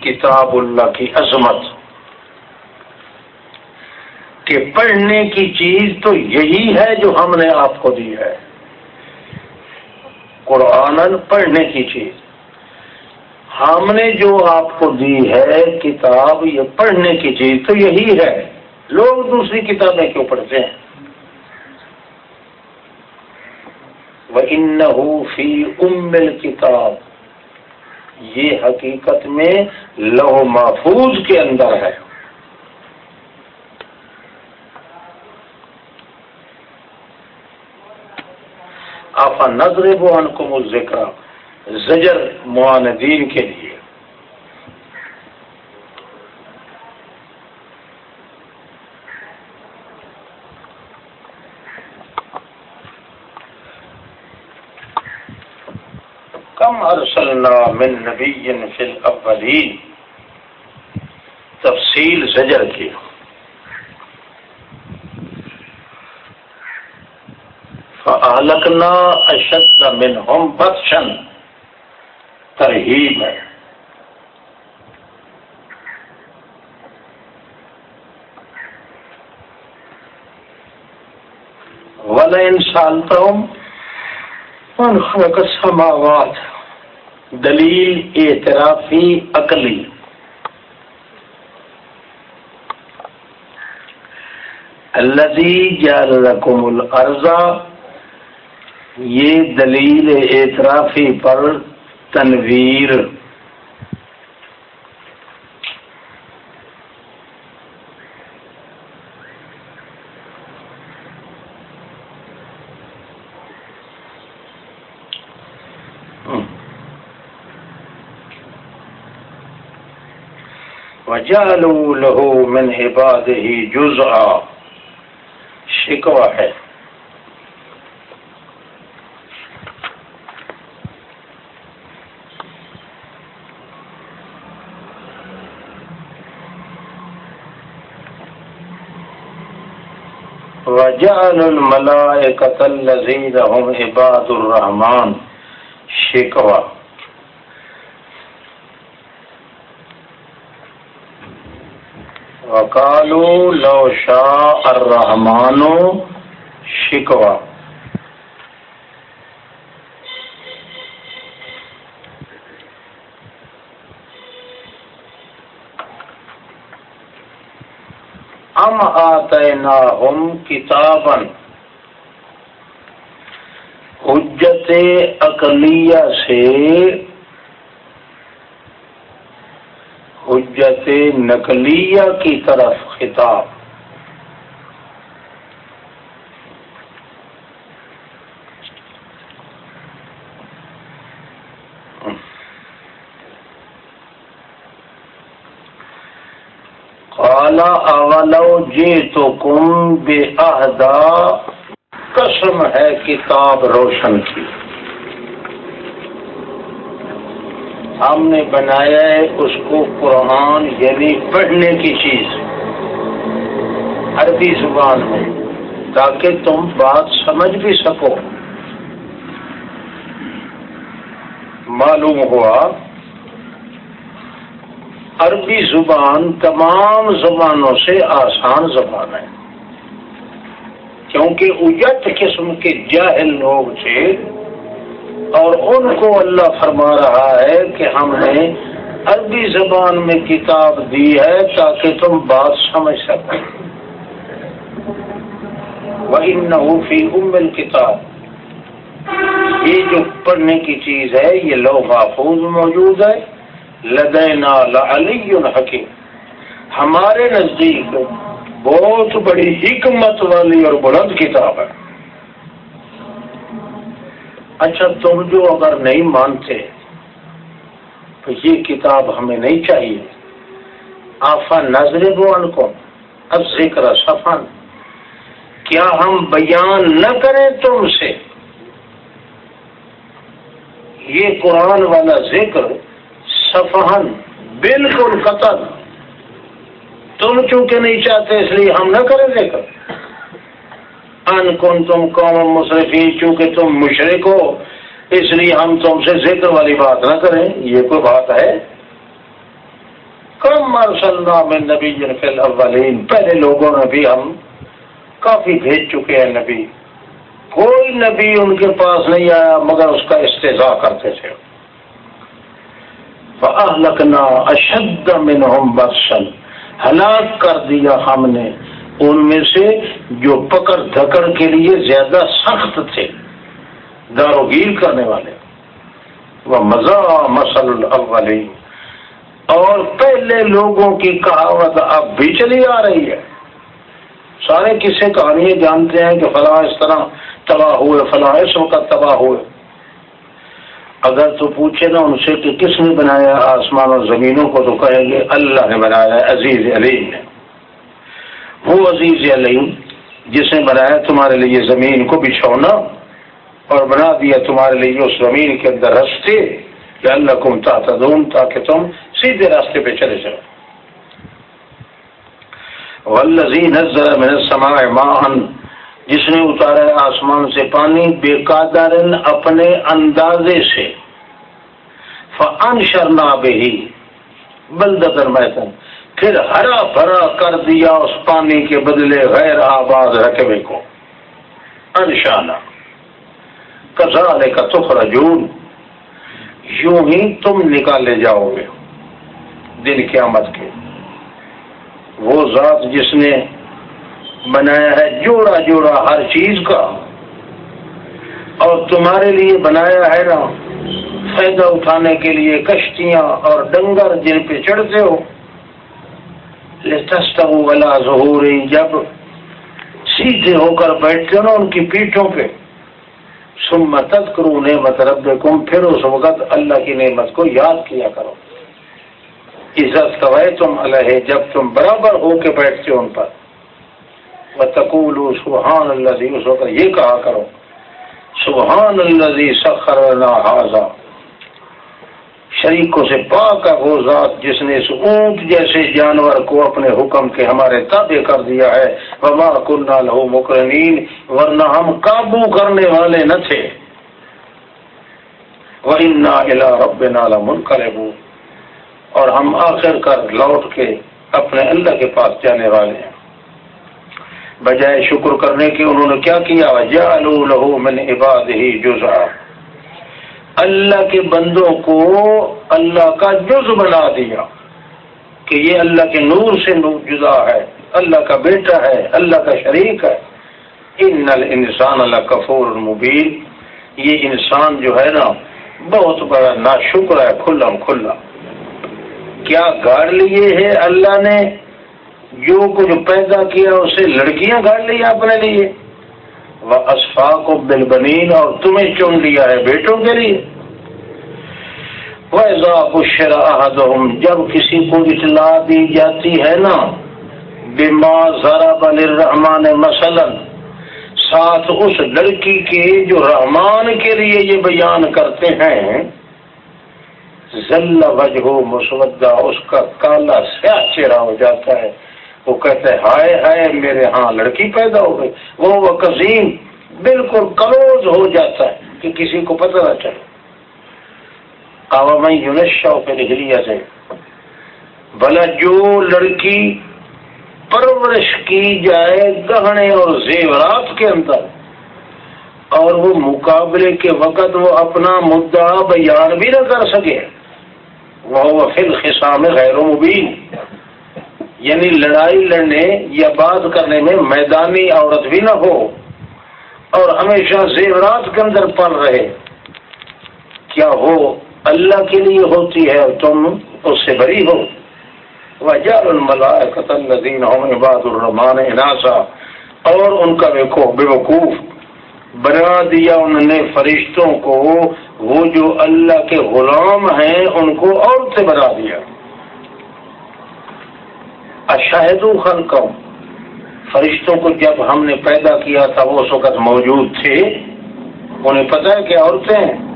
کتاب اللہ کی عظمت۔ کہ پڑھنے کی چیز تو یہی ہے جو ہم نے آپ کو دی ہے۔ قرآن پڑھنے کی چیز۔ ہم نے جو آپ کو دی ہے کتاب، یہ پڑھنے کی چیز تو یہی ہے۔ لوگ دوسری کتابیں کیوں پڑھتے ہیں؟ وہ ان فی امل کتاب یہ حقیقت میں لو محفوظ کے اندر ہے۔ آپ نظر بو کو ذکر زجر معاندین کے لیے کم ارسلنا من نبی فی الاولین تفصیل زجر کی۔ فَأَهْلَكْنَا أَشَدَّ مِنْهُمْ بَطْشًا ترہیب ہے وَلَئِنْ سَأَلْتَهُمْ من خلق السماوات دلیل اعترافی عقلی الذي جعل لكم الارض یہ دلیل اعترافی پر تنویر۔ وجعلوا له من عباده جزءا شکوا ہے۔ وجعل الملائکة الذین هم عباد الرحمن۔ شکوا وکالو لو شاہ الرحمانو شکوا۔ ام آتیناہم کتابا۔ حجت اقلیہ سے حجت نقلیہ کی طرف خطاب۔ کالا اولو جی تو کم بے اہدا قسم ہے کتاب روشن کی۔ ہم نے بنایا ہے اس کو قرآن یعنی پڑھنے کی چیز۔ عربی زبان میں، تاکہ تم بات سمجھ بھی سکو۔ معلوم ہوا، عربی زبان تمام زبانوں سے آسان زبان ہے۔ کیونکہ اجت قسم کے جاہل لوگ تھے۔ اور ان کو اللہ فرما رہا ہے کہ ہم نے عربی زبان میں کتاب دی ہے تاکہ تم بات سمجھ سکیں وہی نوفی امل کتاب یہ جو پڑھنے کی چیز ہے، یہ لو محفوظ موجود ہے۔ لدینا علی حکیم۔ ہمارے نزدیک بہت بڑی حکمت والی اور بلند کتاب ہے۔ اچھا تم جو اگر نہیں مانتے، تو یہ کتاب ہمیں نہیں چاہیے۔ آفا نظر بو کو اب ذکر سفن کیا ہم بیان نہ کریں تم سے؟ یہ قرآن والا ذکر سفہن بالکل قتل تم چونکہ نہیں چاہتے، اس لیے ہم نہ کریں ذکر۔ ان کن تم قوم مصرفی چونکہ تم مشرق ہو، اس لیے ہم تم سے ذکر والی بات نہ کریں۔ یہ کوئی بات ہے؟ کم ارسلنا میں نبی فی اولین پہلے لوگوں نے بھی ہم کافی بھیج چکے ہیں نبی۔ کوئی نبی ان کے پاس نہیں آیا، مگر اس کا استضاء کرتے تھے۔ لکھنا اشد منہم برسن ہلاک کر دیا ہم نے۔ ان میں سے جو پکڑ دھکڑ کے لیے زیادہ سخت تھے داروگیر کرنے والے۔ وہ مزہ مسل الاولین۔ اور پہلے لوگوں کی کہاوت اب بھی چلی آ رہی ہے۔ سارے کسے کہانیاں جانتے ہیں کہ فلاں اس طرح تباہ ہوئے، فلاں اس وقت تباہ ہوئے۔ اگر تو پوچھے نا ان سے کہ کس نے بنایا آسمان اور زمینوں کو تو کہیں گے اللہ نے بنایا عزیز علیم نے۔ وہ عزیز علیم جس نے بنایا تمہارے لیے زمین کو بچھونا اور بنا دیا تمہارے لیے اس زمین کے اندر رستے کہ اللہ کم تعتدون تاکہ تم سیدھے راستے پہ چلے جاؤ۔ والذی نزل من السماء ماء، جس نے اتارا آسمان سے پانی بے قادر اپنے اندازے سے۔ فن شرنا بے ہی بلدر میتن پھر ہرا بھرا کر دیا اس پانی کے بدلے غیر آباد رقبے کو۔ انشانہ کزالے کا تخرا جون یوں ہی تم نکالے جاؤ گے۔ دن قیامت کے۔ وہ ذات جس نے بنایا ہے جوڑا جوڑا ہر چیز کا۔ اور تمہارے لیے بنایا ہے نا، فائدہ اٹھانے کے لیے کشتیاں اور ڈنگر جن پہ چڑھتے ہو۔ ولا ظہوری جب سیدھے ہو کر بیٹھتے ہو نا ان کی پیٹھوں پہ سم متد کرو نعمت رب کم پھر اس وقت اللہ کی نعمت کو یاد کیا کرو۔ عزت کوائے تم اللہ جب تم برابر ہو کے بیٹھتے ہو ان پر۔ تقول سبحان اللہ اس وقت یہ کہا کرو، سبحان اللہ سخر اللہ حاضا شریکوں سے پاک ہے وہ ذات جس نے اس اونٹ جیسے جانور کو اپنے حکم کے ہمارے تابع کر دیا ہے۔ وما کنہ لہو مکرنین ورنہ ہم قابو کرنے والے نہ تھے۔ وَإِنَّا رب نالا منقلب اور ہم آخر کر لوٹ کے اپنے اللہ کے پاس جانے والے ہیں۔ بجائے شکر کرنے کے انہوں نے کیا کیا؟ لہو من عباد ہی جزا اللہ کے بندوں کو اللہ کا جز بنا دیا کہ یہ اللہ کے نور سے نور جدا ہے، اللہ کا بیٹا ہے، اللہ کا شریک ہے۔ ان انسان اللہ کفور المبین یہ انسان جو ہے نا، بہت بڑا نا شکر ہے کھلا کھلا۔ کیا گاڑ لیے ہے اللہ نے؟ جو کچھ پیدا کیا، اسے لڑکیاں گاڑ لی اپنے لیے۔ وہ اشفاق و بلبنین اور تمہیں چن لیا ہے بیٹوں کے لیے۔ جب کسی کو اطلاع دی جاتی ہے نا بیمار ذرا بل رحمان مثلاً، ساتھ اس لڑکی کے جو رحمان کے لیے یہ بیان کرتے ہیں، ذل وجہ مسودہ اس کا کالا سیاہ چہرہ ہو جاتا ہے۔ وہ کہتے ہائے ہائے، میرے ہاں لڑکی پیدا ہو گئی۔ وہ وہ قزیم بالکل کلوز ہو جاتا ہے کہ کسی کو پتہ نہ چلے۔ عوامی یونیشا پہ نکلیا سے بھلا جو لڑکی پرورش کی جائے گہنے اور زیورات کے اندر، اور وہ مقابلے کے وقت وہ اپنا مدعا بیان بھی نہ کر سکے وہ فل خسام غیر مبین۔ یعنی لڑائی لڑنے یا بات کرنے میں میدانی عورت بھی نہ ہو۔ اور ہمیشہ زیورات کے اندر پڑ رہے۔ کیا وہ اللہ کے لیے ہوتی ہے اور تم اس سے بری ہو؟ وجہ قتل الدین عباد الرحمان اناسا اور ان کا بے وقوف بنا دیا انہوں نے فرشتوں کو۔ وہ جو اللہ کے غلام ہیں، ان کو اور سے بنا دیا۔ اشاہد خلقم فرشتوں کو جب ہم نے پیدا کیا تھا، وہ اس وقت موجود تھے۔ انہیں پتا ہے کہ عورتیں ہیں۔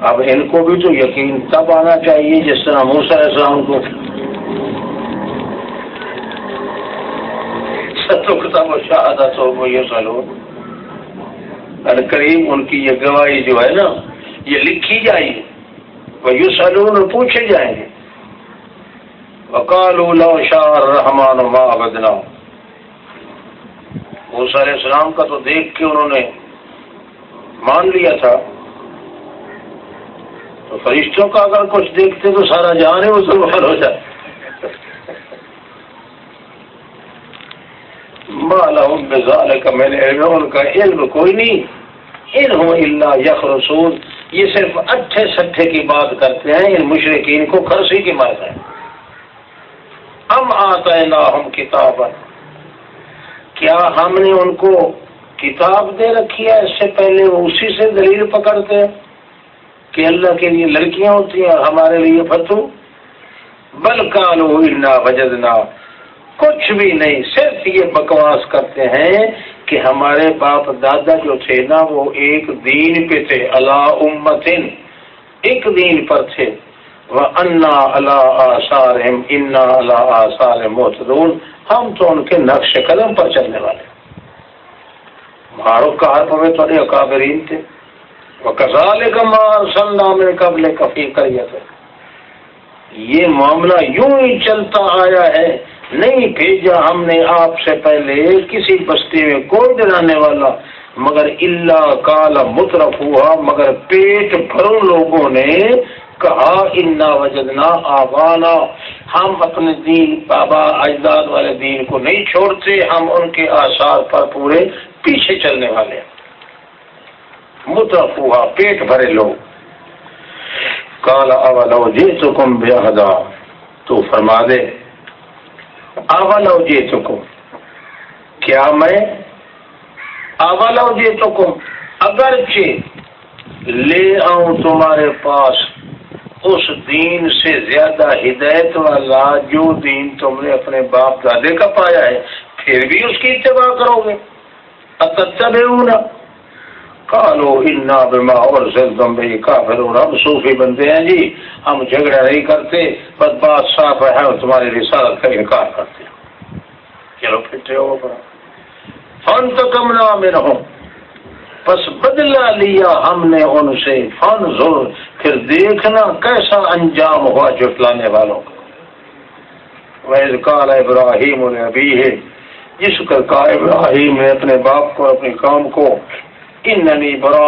اب ان کو بھی تو یقین تب آنا چاہیے جس طرح موسا السلام کو۔ ستو شہادت ہو، وہ یہ سلو کریم ان کی یہ گواہی جو ہے نا، یہ لکھی جائے۔ گی وہ یو سلون پوچھے جائیں گے۔ وکالو لو شاہ رحمان ما بدنا وہ سارے اسلام کا تو دیکھ کے انہوں نے مان لیا تھا۔ تو فرشتوں کا اگر کچھ دیکھتے تو سارا جان ہے وہ ہو جائے مالا بزال کا میں نے ان کا علم کوئی نہیں۔ علم اللہ یخ رسول یہ صرف اٹھے سٹھے کی بات کرتے ہیں، ان مشرقین کو خرسی کی مار ہے ہم آتا ہے نا ہم کتاب کیا ہم نے ان کو کتاب دے رکھی ہے؟ اس سے پہلے وہ اسی سے دلیل پکڑتے ہیں کہ اللہ کے لیے لڑکیاں ہوتی ہیں اور ہمارے لیے فتو۔ بل کالو انا کچھ بھی نہیں، صرف یہ بکواس کرتے ہیں کہ ہمارے باپ دادا جو تھے نا، وہ ایک دین پہ تھے اللہ امتن۔ ایک دین پر تھے۔ انا اللہ آثار انا اللہ آثار محتدون ہم تو ان کے نقش قدم پر چلنے والے مارو کار پوے تھوڑے اکابرین تھے وہ کسال کا مار سننا میں قبل کفی کریت یہ معاملہ یوں ہی چلتا آیا ہے۔ نہیں بھیجا ہم نے آپ سے پہلے، کسی بستی میں کوئی ڈرانے والا۔ مگر اللہ کالا مترف ہوا مگر پیٹ بھروں لوگوں نے کہا، انا وجدنا آبانا. ہم اپنے دین، بابا اجداد والے دین کو نہیں چھوڑتے، ہم ان کے آثار پر پورے پیچھے چلنے والے مترف ہوا پیٹ بھرے لوگ۔ کالا اولو جی چکم بے تو فرما دے، اولو جی چکو کیا میں؟ اولو جی چکو اگرچہ لے آؤں تمہارے پاس اس دین سے زیادہ ہدایت والا جو دین تم نے اپنے باپ دادے کا پایا ہے، پھر بھی اس کی اتباع کرو گے۔ اتب کالو انا بما اور زلدم بھائی کافر ہم صوفی بنتے ہیں جی ہم جھگڑا نہیں کرتے بس بات صاف ہے تمہاری رسالت کا انکار کرتے ہیں۔ چلو پھر ہو فن تو کم نہ میں رہو بس بدلا لیا ہم نے ان سے۔ فن زور، پھر دیکھنا کیسا انجام ہوا جٹلانے والوں کا۔ ویز کال ابراہیم ابھی ہے جس کا کا ابراہیم نے اپنے باپ کو، اپنے کام کو اننی برا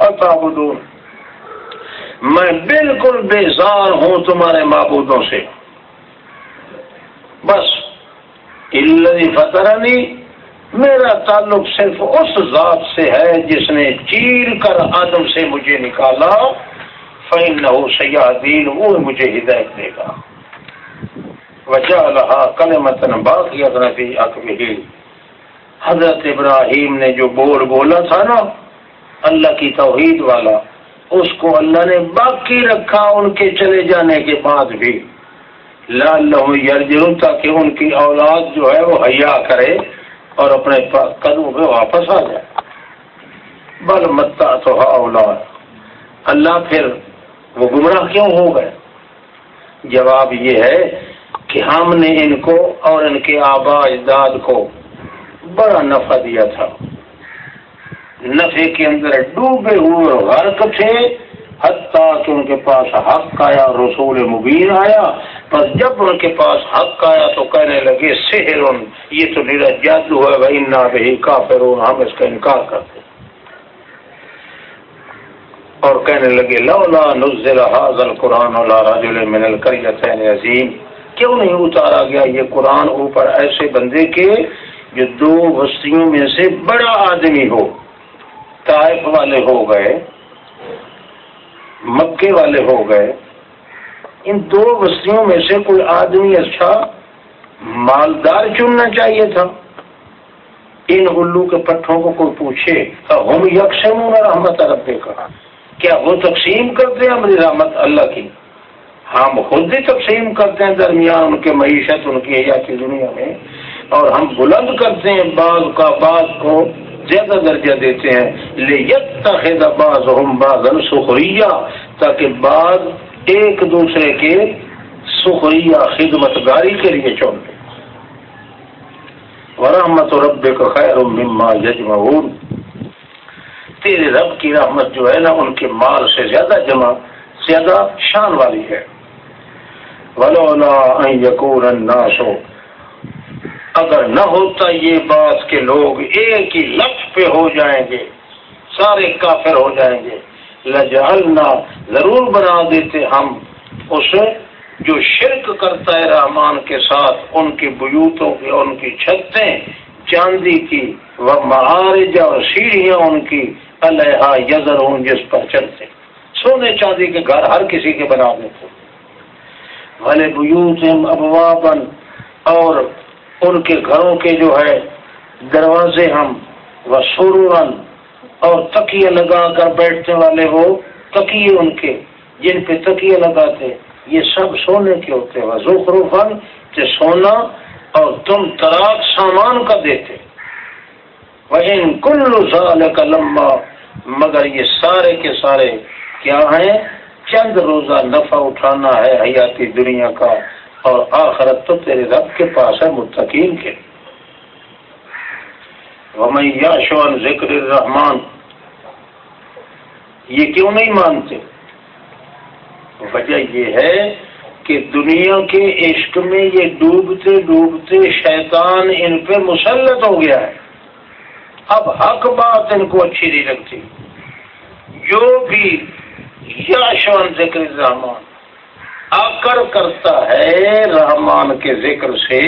اتعبدون میں بالکل بیزار ہوں تمہارے معبودوں سے۔ بس اللہ فترنی میرا تعلق صرف اس ذات سے ہے جس نے چیر کر آدم سے مجھے نکالا فین نہ سیاح دین وہ مجھے ہدایت دے گا۔ وجہ اللہ کل متن باقی اکبھی حضرت ابراہیم نے جو بول بولا تھا نا، اللہ کی توحید والا، اس کو اللہ نے باقی رکھا ان کے چلے جانے کے بعد بھی۔ لال یرجن تاکہ ان کی اولاد جو ہے وہ حیا کرے۔ اور اپنے قدم پہ واپس آ جائے۔ بل متا تو اولاد اللہ پھر وہ گمراہ کیوں ہو گئے؟ جواب یہ ہے کہ ہم نے ان کو اور ان کے آبا اجداد کو بڑا نفع دیا تھا۔ نفے کے اندر ڈوبے ہوئے غرق تھے، حتیٰ کہ ان کے پاس حق آیا، رسول مبین آیا پر جب ان کے پاس حق آیا تو کہنے لگے، سحر، یہ تو میرا جادو ہے بھائی نہ بھائی کافر ہم اس کا انکار کرتے اور کہنے لگے، لولا نزل هذا القرآن على رجل من القريتين عظیم۔ کیوں نہیں اتارا گیا یہ قرآن اوپر ایسے بندے کے جو دو بستیوں میں سے بڑا آدمی ہو، طائف والے ہو گئے، مکے والے ہو گئے ان دو بستیوں میں سے کوئی آدمی اچھا مالدار چننا چاہیے تھا۔ ان الو کے پٹھوں کو کوئی پوچھے ہم یکسم رحمت رب کا کیا وہ تقسیم کرتے ہیں ہماری رحمت اللہ کی؟ ہم خود بھی تقسیم کرتے ہیں درمیان ان کے معیشت، ان کی حیاتی دنیا میں، اور ہم بلند کرتے ہیں بعض کا بعض کو زیادہ درجہ دیتے ہیں۔ لے یت باز ہم باز سخریہ تاکہ بعض ایک دوسرے کے سخریہ خدمت گاری کے لیے چون لیں ورحمت رب کا خیر مما یجمعون تیرے رب کی رحمت جو ہے نا، ان کے مال سے زیادہ جمع، زیادہ شان والی ہے۔ ولولا یقور الناس۔ اگر نہ ہوتا یہ بات کہ لوگ ایک ہی لفظ پہ ہو جائیں گے، سارے کافر ہو جائیں گے۔ لجعلنا ضرور بنا دیتے ہم اسے جو شرک کرتا ہے رحمان کے ساتھ، ان کی بیوتوں کی، ان کی چھتیں چاندی کی وہ معارج اور سیڑھیاں ان کی اللہ یزر ہوں جس پر چلتے۔ سونے چاندی کے گھر ہر کسی کے بنا دیتے۔ بھلے بیوت ابوابن اور ان کے گھروں کے جو ہے دروازے ہم وہ سرورن اور تکیے لگا کر بیٹھنے والے وہ تکیے ان کے، جن پہ تکیے لگاتے، یہ سب سونے کے ہوتے۔ وزوخرو فن کہ سونا اور تم تراک سامان کا دیتے۔ وہ کل کا لمبا مگر یہ سارے کے سارے کیا ہیں؟ چند روزہ نفع اٹھانا ہے حیاتی دنیا کا، اور آخرت تو تیرے رب کے پاس ہے، متقین کے۔ یاشوان ذکر الرحمان یہ کیوں نہیں مانتے؟ وجہ یہ ہے کہ دنیا کے عشق میں یہ ڈوبتے ڈوبتے شیطان ان پہ مسلط ہو گیا ہے۔ اب حق بات ان کو اچھی نہیں لگتی۔ جو بھی یاشوان ذکر الرحمان آ کر کرتا ہے رحمان کے ذکر سے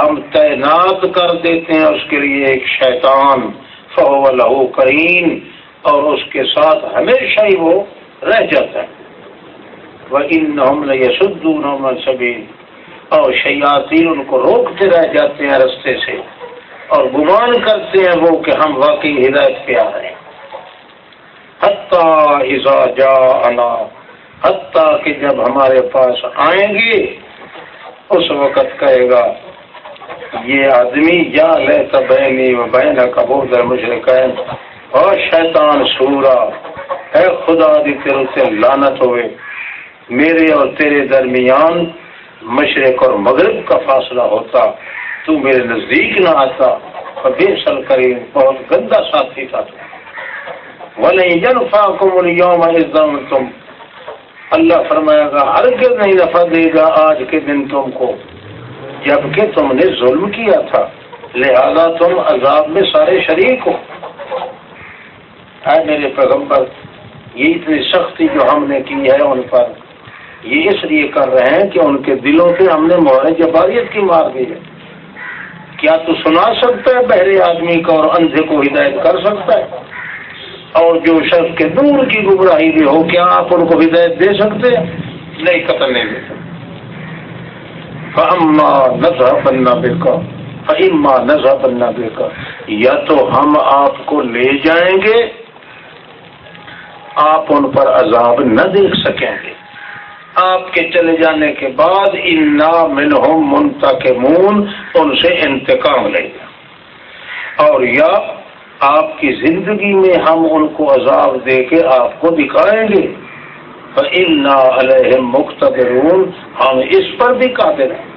ہم تعینات کر دیتے ہیں اس کے لیے ایک شیطان، فہو لہو کریم اور اس کے ساتھ ہمیشہ ہی وہ رہ جاتا ہے۔ وہ ان یسدون سبھی اور شیاتی ان کو روکتے رہ جاتے ہیں رستے سے۔ اور گمان کرتے ہیں وہ کہ ہم واقعی ہدایت پہ آ رہے ہیں۔ حتیٰ جا انا حتیٰ کہ جب ہمارے پاس آئیں گے، اس وقت کہے گا یہ آدمی یا لے تبینی و بین کبو در مشرقین اور شیطان سورا، اے خدا دی تیرے سے لانت ہوئے. میرے اور تیرے درمیان مشرق اور مغرب کا فاصلہ ہوتا، تو میرے نزدیک نہ آتا اور بے سل کرے بہت گندا ساتھی تھا تم تم اللہ فرمائے گا ہر نہیں نفع دے گا آج کے دن تم کو۔ جبکہ تم نے ظلم کیا تھا، لہذا تم عذاب میں سارے شریک ہو۔ اے میرے پیغمبر، یہ اتنی سختی جو ہم نے کی ہے ان پر، یہ اس لیے کر رہے ہیں کہ ان کے دلوں پہ ہم نے مہر جباریت کی مار دی ہے۔ کیا تو سنا سکتا ہے بہرے آدمی کو اور اندھے کو ہدایت کر سکتا ہے؟ اور جو شخص کے دور کی گمراہی بھی ہو، کیا آپ ان کو ہدایت دے سکتے ہیں؟ نہیں، قتل نہیں دے سکتے۔ فہما نظر بننا بے کا فہما نظر بننا بے کا یا تو ہم آپ کو لے جائیں گے، آپ ان پر عذاب نہ دیکھ سکیں گے۔ آپ کے چلے جانے کے بعد انا منہم منتقمون، ان سے انتقام لے گا اور یا آپ کی زندگی میں ہم ان کو عذاب دے کے آپ کو دکھائیں گے۔ علیہ مخترون ہم اس پر بھی قادر ہیں۔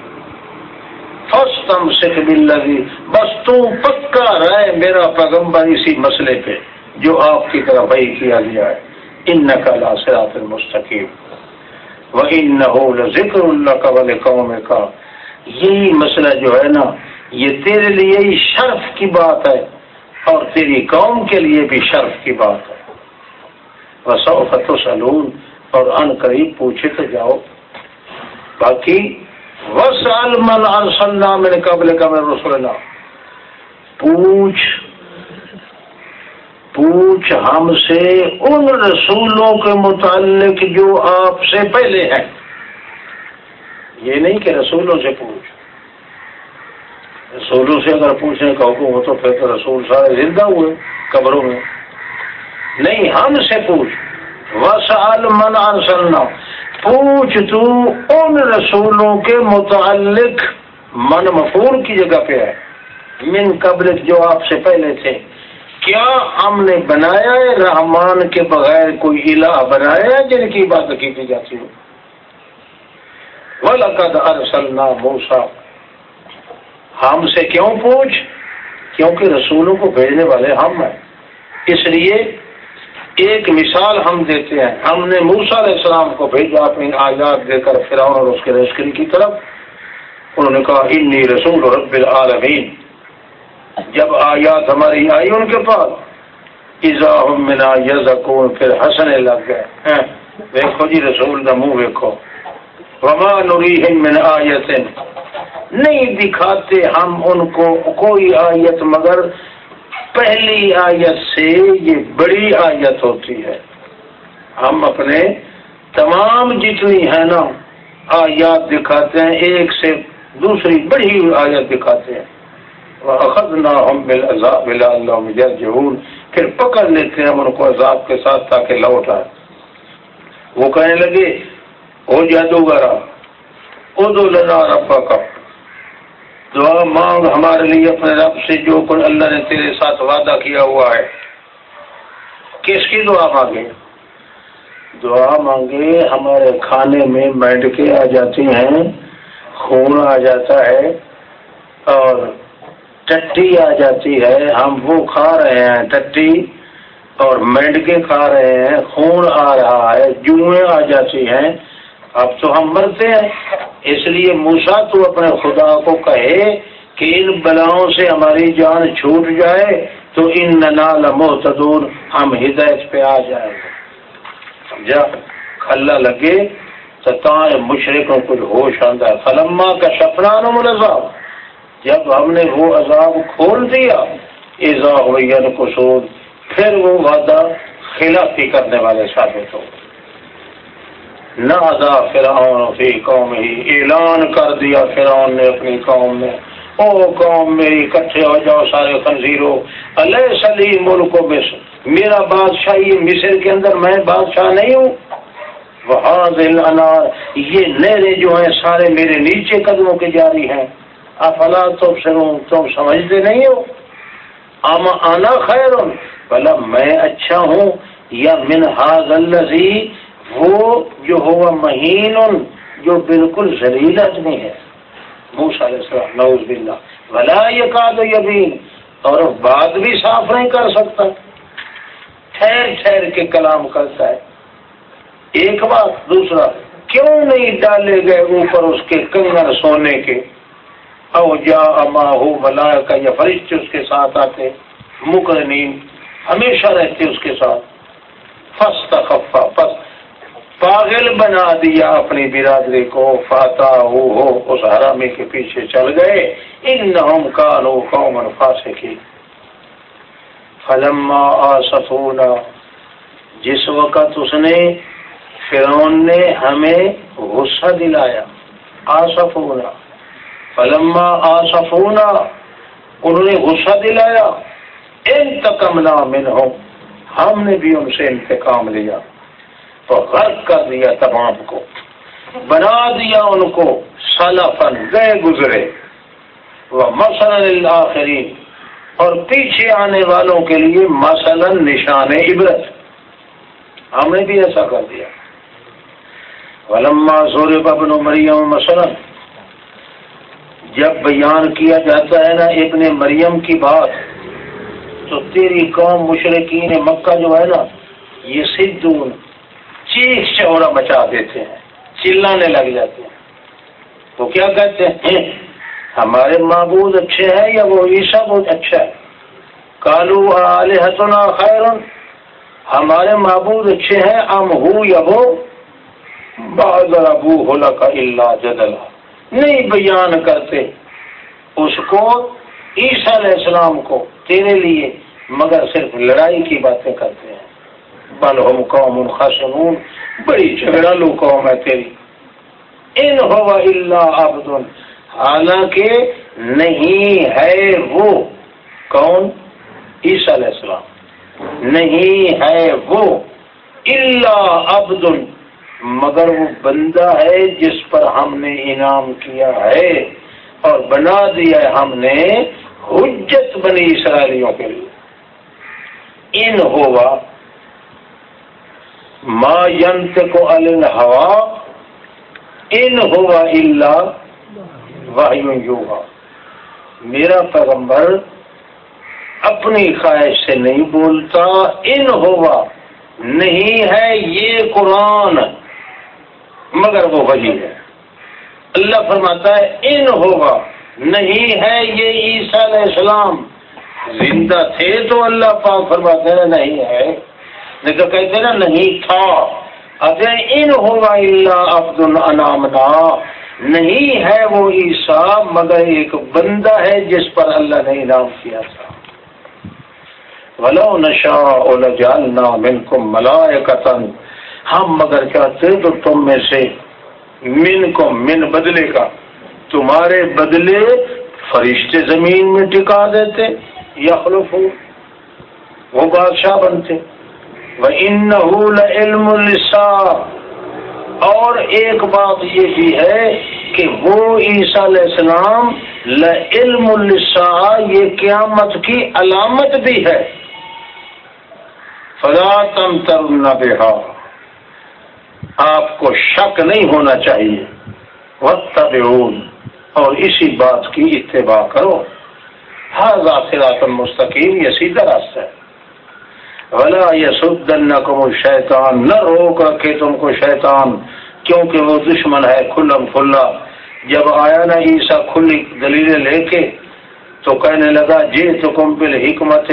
فسٹم سکھ بلّی بس تو پکا رہے میرا پیغمبر اسی مسئلے پہ جو آپ کی طرف وہی کیا گیا ہے۔ ان نقل اثرات المستقیم وہ ان ذکر اللہ کا قوم کا یہی مسئلہ جو ہے نا، یہ تیرے لیے ہی شرف کی بات ہے اور تیری قوم کے لیے بھی شرف کی بات ہے۔ وسوفت سلون اور ان قریب پوچھے تو جاؤ۔ باقی وسال من ارسلنا من قبل کا میں رسول اللہ پوچھ پوچھ ہم سے ان رسولوں کے متعلق جو آپ سے پہلے ہیں۔ یہ نہیں کہ رسولوں سے پوچھ۔ رسولوں سے اگر پوچھنے کا حکم ہو تو پھر تو رسول سارے زندہ ہوئے قبروں میں۔ نہیں، ہم سے پوچھ۔ وسال من ارسلنا پوچھ تو ان رسولوں کے متعلق من مفور کی جگہ پہ ہے۔ من قبل جو آپ سے پہلے تھے۔ کیا ہم نے بنایا ہے رحمان کے بغیر کوئی الہ بنایا ہے جن کی بات کی جاتی ہو؟ ولقد ارسلنا موسا ہم سے کیوں پوچھ؟ کیونکہ رسولوں کو بھیجنے والے ہم ہیں۔ اس لیے ایک مثال ہم دیتے ہیں۔ ہم نے موسا علیہ السلام کو بھیجا اپنی آزاد دے کر فرعون اور اس کے رشکن کی طرف۔ انہوں نے کہا، انی رسول رب العالمین۔ جب آیات ہماری آئی ان کے پاس ایزا منا یزکون پھر ہنسنے لگ گئے۔ ہاں، دیکھو جی رسول کا منہ دیکھو وما نوری من آیت نہیں دکھاتے ہم ان کو کوئی آیت مگر پہلی آیت سے یہ بڑی آیت ہوتی ہے۔ ہم اپنے تمام جتنی ہے نا، آیات دکھاتے ہیں، ایک سے دوسری بڑی آیت دکھاتے ہیں۔ نہ پھر پکڑ لیتے ہیں ہم ان کو عذاب کے ساتھ تاکہ لوٹ آئے۔ وہ کہنے لگے او جادوگرا ادو لنا ربا کا دعا مانگ ہمارے لیے اپنے رب سے جو کچھ اللہ نے تیرے ساتھ وعدہ کیا ہوا ہے۔ کس کی دعا مانگے؟ دعا مانگے ہمارے کھانے میں مینڈکے آ جاتی ہیں، خون آ جاتا ہے اور ٹٹی آ جاتی ہے۔ ہم وہ کھا رہے ہیں ٹٹی اور مینڈکے کھا رہے ہیں، خون آ رہا ہے، جوئیں آ جاتی ہیں۔ اب تو ہم مرتے ہیں۔ اس لیے موسا تو اپنے خدا کو کہے کہ ان بلاؤں سے ہماری جان چھوٹ جائے تو ان نال محتدور ہم ہدایت پہ آ جائیں سمجھا؟ کھلا لگے تو مشرقوں کچھ ہوش آتا ہے۔ فلما کا سپنا عذاب جب ہم نے وہ عذاب کھول دیا ایزا ہوئی کو پھر وہ وعدہ خلافی کرنے والے ثابت ہو نادا فرعون فی قوم ہی اعلان کر دیا۔ فرعون نے اپنی قوم میں، او قوم میری اکٹھے ہو جاؤ سارے خنزیرو علیہ سلی ملک و مصر۔ میرا بادشاہی مصر کے اندر میں بادشاہ نہیں ہوں۔ وہ انار یہ نہریں جو ہیں سارے میرے نیچے قدموں کے جاری ہیں۔ افلا تو سروں تم سمجھتے نہیں ہو؟ آما آنا خیر بلا میں اچھا ہوں۔ یا من حاض اللہ وہ جو ہوا مہین جو بالکل زلیل آدمی ہے۔ موسا علیہ السلام نوز باللہ۔ بلا یہ کاد یبین اور بات بھی صاف نہیں کر سکتا۔ ٹھہر ٹھہر کے کلام کرتا ہے۔ ایک بات، دوسرا، کیوں نہیں ڈالے گئے اوپر اس کے کنگن سونے کے؟ او جا اما ہو بلا کا یا فرشتے اس کے ساتھ آتے۔ مکرنین ہمیشہ رہتے اس کے ساتھ۔ فس تخفا فس پاگل بنا دیا اپنی برادری کو فاتح ہو ہو اس حرامی کے پیچھے چل گئے۔ ان کانو قوم فاسقی فلما آسفونا جس وقت اس نے فرعون نے ہمیں غصہ دلایا۔ آسفونا فلما آسفونا انہوں نے غصہ دلایا۔ انتقمنا منہم۔ ہم نے بھی ان سے انتقام لیا۔ تو غرق کر دیا تمام کو۔ بنا دیا ان کو سالفن گئے گزرے۔ وہ مثلاً آخرین اور پیچھے آنے والوں کے لیے مثلاً نشان عبرت۔ ہم نے بھی ایسا کر دیا۔ ولما زور ببن مریم مثلاً۔ جب بیان کیا جاتا ہے نا ابن مریم کی بات، تو تیری قوم مشرقین مکہ جو ہے نا، یہ سدھون چیخ چورا بچا دیتے ہیں، چلانے لگ جاتے ہیں۔ وہ کیا کہتے ہیں؟ ہمارے معبود اچھے ہیں یا وہ عیسا بہت اچھا ہے؟ کالو حسنا خیر ہمارے معبود اچھے ہیں، ام ہو یا وہ بہادر ابو ہولا کا اللہ جدلا۔ نہیں بیان کرتے اس کو، عیسیٰ علیہ السلام کو، تیرے لیے، مگر صرف لڑائی کی باتیں کرتے ہیں۔ بل ہم قوم خاصنون بڑی جھگڑا لو قوم ہے تیری. ان ہوا اللہ عبد. حالانکہ نہیں ہے وہ کون؟ عیسیٰ علیہ السلام. نہیں ہے وہ اللہ عبد. مگر وہ بندہ ہے جس پر ہم نے انعام کیا ہے اور بنا دیا ہے ہم نے حجت بنی اسرائیلیوں کے لیے. ان ہوا ما ینت کو الوا ان ہوا اللہ یوگا میرا پیغمبر اپنی خواہش سے نہیں بولتا ان ہوا نہیں ہے یہ قرآن، مگر وہ وہی ہے۔ اللہ فرماتا ہے، ان ہوگا نہیں ہے یہ عیسیٰ علیہ السلام۔ زندہ تھے تو اللہ پاک فرماتے ہیں، نہیں ہے۔ لیکن کہتے نا، نہیں تھا۔ اگر ان ہوگا اللہ عبد النامنا نہیں ہے وہ عیسیٰ، مگر ایک بندہ ہے جس پر اللہ نے انعام کیا تھا۔ ولو نشا جالنا من کم ملائے ہم مگر چاہتے تو تم میں سے من کو من بدلے کا۔ تمہارے بدلے فرشتے زمین میں ٹکا دیتے یا خلف وہ بادشاہ بنتے۔ وہ ان علم اور ایک بات یہ بھی ہے کہ وہ عیسیٰ علیہ السلام علم السا یہ قیامت کی علامت بھی ہے۔ فلا تم تر بےحا آپ کو شک نہیں ہونا چاہیے۔ وقت اور اسی بات کی اتباع کرو۔ ہر ذات مستقیم یہ سیدھا راستہ ہے۔ ولا یسدن کو شیطان نہ روک رکھے تم کو شیطان، کیونکہ وہ دشمن ہے کھلم کھلا۔ جب آیا نا عیسا کھلی دلیلیں لے کے، تو کہنے لگا جی تو کم بل حکمت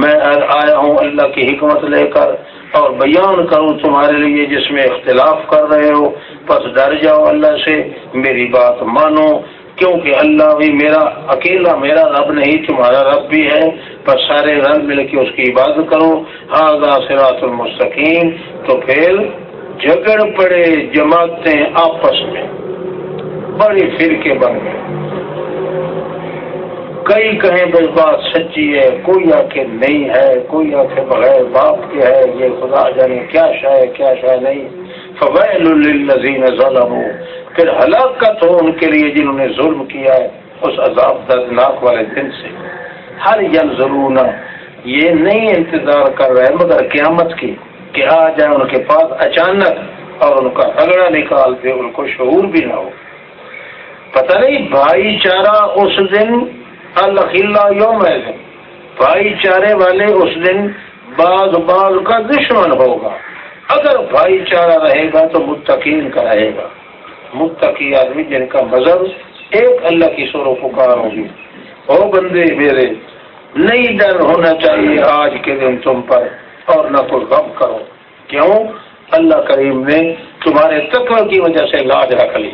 میں آیا ہوں اللہ کی حکمت لے کر اور بیان کروں تمہارے لیے جس میں اختلاف کر رہے ہو۔ بس ڈر جاؤ اللہ سے، میری بات مانو، کیونکہ اللہ بھی میرا، اکیلا میرا رب نہیں، تمہارا رب بھی ہے۔ پر سارے رنگ مل کے اس کی عبادت کرو۔ ہاں سرات المستقیم۔ تو پھر جھگڑ پڑے جماعتیں آپس میں، بڑی فرقے بن گئے۔ کئی کہیں بھائی بات سچی ہے، کوئی آ کے نہیں ہے، کوئی آ کے بغیر باپ کے ہے، یہ خدا جانے کیا شاہ کیا شاہ نہیں۔ فویل الزین ظلم پھر ہلاکت ہو ان کے لیے جنہوں نے ظلم کیا ہے، اس عذاب دردناک والے دن سے۔ ہر ین ضرور یہ نہیں انتظار کر رہے مگر قیامت کی کہ آ جائے ان کے پاس اچانک اور ان کا رگڑا نکال دے ان کو شعور بھی نہ ہو۔ پتہ نہیں، بھائی چارہ اس دن الخلا یوم ہے۔ بھائی چارے والے اس دن بعض بعض کا دشمن ہوگا۔ اگر بھائی چارہ رہے گا تو متقین کا رہے گا۔ متقی آدمی جن کا مذہب ایک اللہ کی سور و پکار ہوگی۔ او بندے میرے، نہیں ڈر ہونا چاہیے آج کے دن تم پر اور نہ کوئی غم کرو۔ کیوں؟ اللہ کریم نے تمہارے تقوی کی وجہ سے لاج رکھ لی۔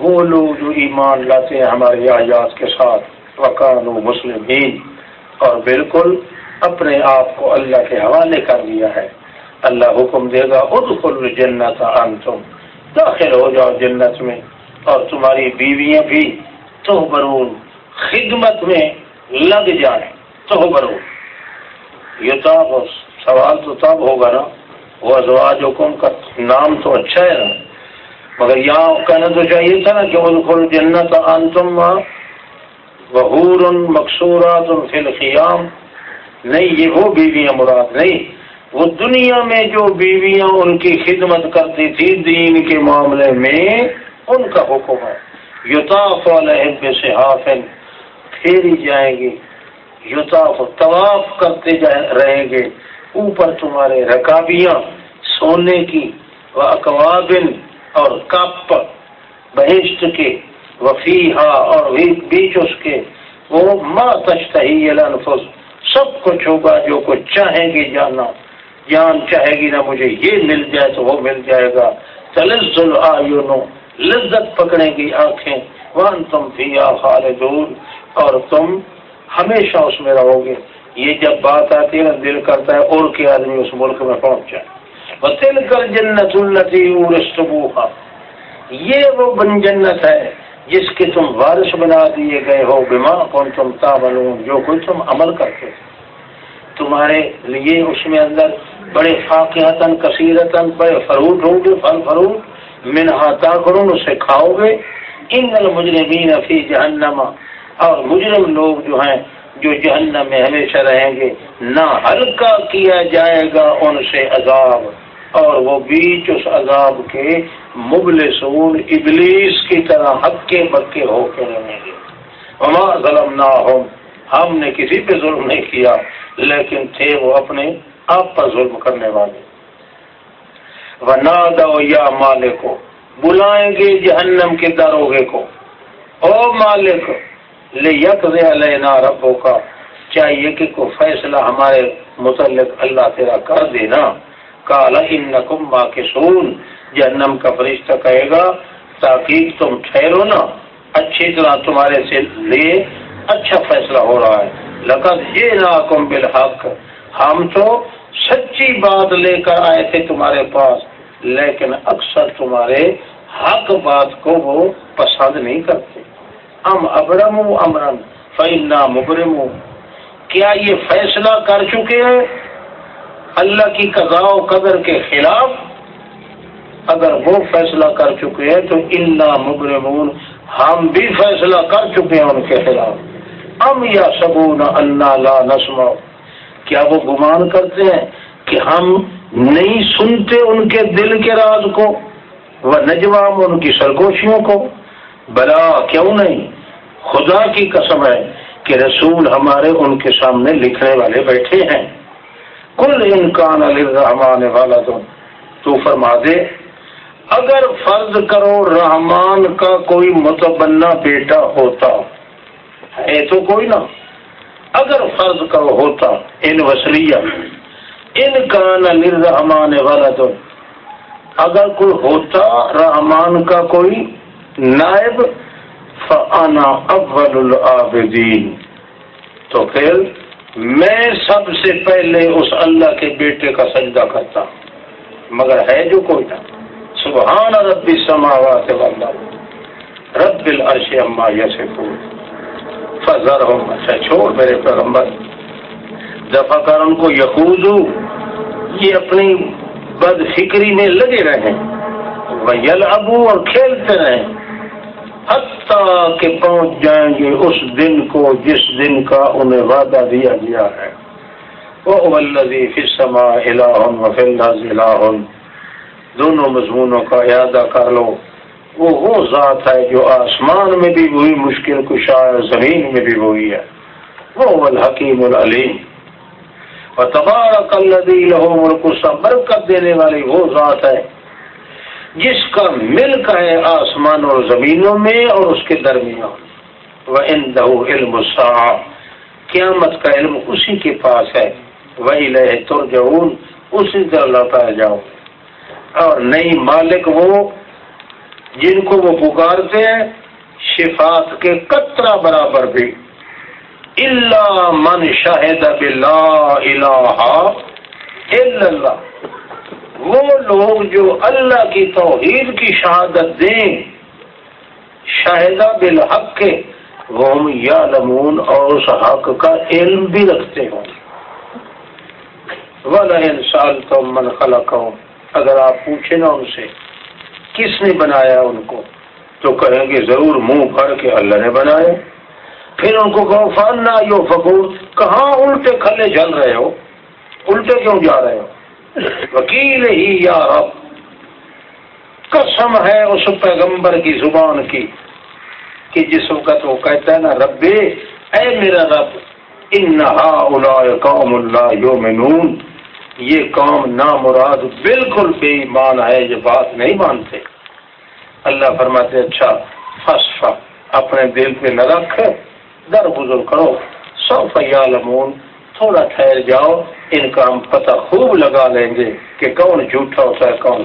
وہ لوگ جو ایمان لاتے ہیں ہمارے آیات کے ساتھ وکان و مسلم اور بالکل اپنے آپ کو اللہ کے حوالے کر دیا ہے۔ اللہ حکم دے گا، ادخل جنت انتم، داخل ہو جاؤ جنت میں، اور تمہاری بیویاں بھی تو برون خدمت میں لگ جائیں تو برون یہ تو سوال تو تب ہوگا نا، وہ ازواج حکم کا نام تو اچھا ہے نا۔ مگر یہاں کہنا تو چاہیے تھا نا کہ وہ جنت انتم بحور مقصورات فی نہیں، یہ وہ بیویاں مراد نہیں۔ وہ دنیا میں جو بیویاں ان کی خدمت کرتی تھی، دین کے معاملے میں ان کا حکم ہے۔ یوتاف علیہ صحافن پھیری جائیں گے۔ یوتاف طواف کرتے رہیں گے۔ اوپر تمہارے رکابیاں سونے کی، و اقوابن اور کپ بہشت کے وفیحا اور بیچ اس کے۔ وہ ماں تشتہی الانفس، سب کچھ ہوگا جو کچھ چاہیں گے جانا جان چاہے گی نہ مجھے یہ مل جائے تو وہ مل جائے گا۔ تلزل آیونو لذت پکڑے گی آنکھیں وان تم فی خالدون۔ اور تم ہمیشہ اس میں رہو گے۔ یہ جب بات آتی ہے نا، دل کرتا ہے، اور کے آدمی اس ملک میں پہنچ جائے۔ بتل کر جنت التی یہ وہ بن جنت ہے جس کے تم وارث بنا دیے گئے ہو بیما کون تم تا جو کوئی تم عمل کرتے تمہارے لیے اس میں اندر بڑے فاقیتاً کثیرتاً، بڑے فروٹ ہوں گے، پھل فروٹ منہاتا کروں اسے کھاؤ گے ان المجرمین فی جہنم۔ اور مجرم لوگ جو ہیں، جو جہنم میں ہمیشہ رہیں گے، نہ ہلکا کیا جائے گا ان سے عذاب۔ اور وہ بیچ اس عذاب کے مبلسون ابلیس کی طرح ہکے بکے ہو کے رہیں گے۔ وما ظلم نہ ہم نے کسی پہ ظلم نہیں کیا، لیکن تھے وہ اپنے آپ پر ظلم کرنے والے۔ وہ دو یا مالک بلائیں گے جہنم کے داروغے کو۔ او مالک لے یک لینا ربوں کا چاہیے کہ کوئی فیصلہ ہمارے متعلق اللہ تیرا کر دینا۔ کالا ان نقمبا سون جہنم کا فرشتہ کہے گا، تاکہ تم ٹھہرو نا، اچھی طرح تمہارے سے لیے اچھا فیصلہ ہو رہا ہے۔ لقد یہ بالحق، ہم تو سچی بات لے کر آئے تھے تمہارے پاس۔ لیکن اکثر تمہارے حق بات کو وہ پسند نہیں کرتے۔ ام ابرم امرم فینا مبرم کیا یہ فیصلہ کر چکے ہیں؟ اللہ کی قضاء و قدر کے خلاف۔ اگر وہ فیصلہ کر چکے ہیں تو انا مبرمون، ہم بھی فیصلہ کر چکے ہیں ان کے خلاف۔ ام یا سبون اللہ لا نسم کیا وہ گمان کرتے ہیں کہ ہم نہیں سنتے ان کے دل کے راز کو، وہ نجوام ان کی سرگوشیوں کو۔ بلا، کیوں نہیں؟ خدا کی قسم ہے کہ رسول ہمارے ان کے سامنے لکھنے والے بیٹھے ہیں۔ کل انکان علی رحمان والا تو تو فرما دے، اگر فرض کرو رحمان کا کوئی متبنا بیٹا ہوتا ہے تو کوئی نہ۔ اگر فرض کرو ہوتا، ان وسلیہ ان کا نرحمان والا تو اگر کوئی ہوتا، رحمان کا کوئی نائب، فانا اول العابدین۔ تو پھر میں سب سے پہلے اس اللہ کے بیٹے کا سجدہ کرتا۔ مگر ہے جو کوئی نہ۔ سبحان ربی سماوات والا رب العرش اما یس فضر ہو اچھا چھوڑ میرے پیغمبر۔ دفاع کر ان کو یقوز یہ اپنی بد فکری میں لگے رہیں۔ وہ یل ابو اور کھیلتے رہیں۔ حتیٰ کہ پہنچ جائیں گے اس دن کو جس دن کا انہیں وعدہ دیا گیا ہے۔ وہ الزی فسما الہن و دونوں مضمونوں کا اعادہ کر لو۔ وہ وہ ذات ہے جو آسمان میں بھی وہی مشکل کشا ہے زمین میں بھی وہی ہے۔ وہ الحکیم العلیم۔ تبارک الذی لہو ملک برکت دینے والی وہ ذات ہے جس کا ملک ہے آسمان اور زمینوں میں اور اس کے درمیان۔ وہ ان علم قیامت کا علم اسی کے پاس ہے۔ وہی لہ تو اسی طرح لوٹایا جاؤ۔ اور نئی مالک وہ جن کو وہ پکارتے ہیں شفات کے قطرہ برابر بھی۔ اللہ من شاہد اللہ وہ لوگ جو اللہ کی توحید کی شہادت دیں شاہدہ بالحق کے، وہ یا لمون اور اس حق کا علم بھی رکھتے ہوں۔ والا انسان تو من خلق اگر آپ پوچھیں نا ان سے، کس نے بنایا ان کو؟ تو کہیں گے ضرور منہ بھر کے اللہ نے بنایا۔ پھر ان کو کہو فن نہ یو فکور کہاں الٹے کھلے جل رہے ہو؟ الٹے کیوں جا رہے ہو؟ وکیل ہی یا رب، قسم ہے اس پیغمبر کی زبان کی کہ جس وقت وہ کہتا ہے نا رب اے میرا رب انہا قوم اللہ یوم نون یہ قوم نامراد بالکل بے ایمان ہے، یہ بات نہیں مانتے۔ اللہ فرماتے اچھا فصفا اپنے دل پہ نہ رکھ۔ در گزر کرو۔ سو فیالمون تھوڑا ٹھہر جاؤ۔ ان کا ہم پتہ خوب لگا لیں گے کہ کون جھوٹا ہوتا ہے کون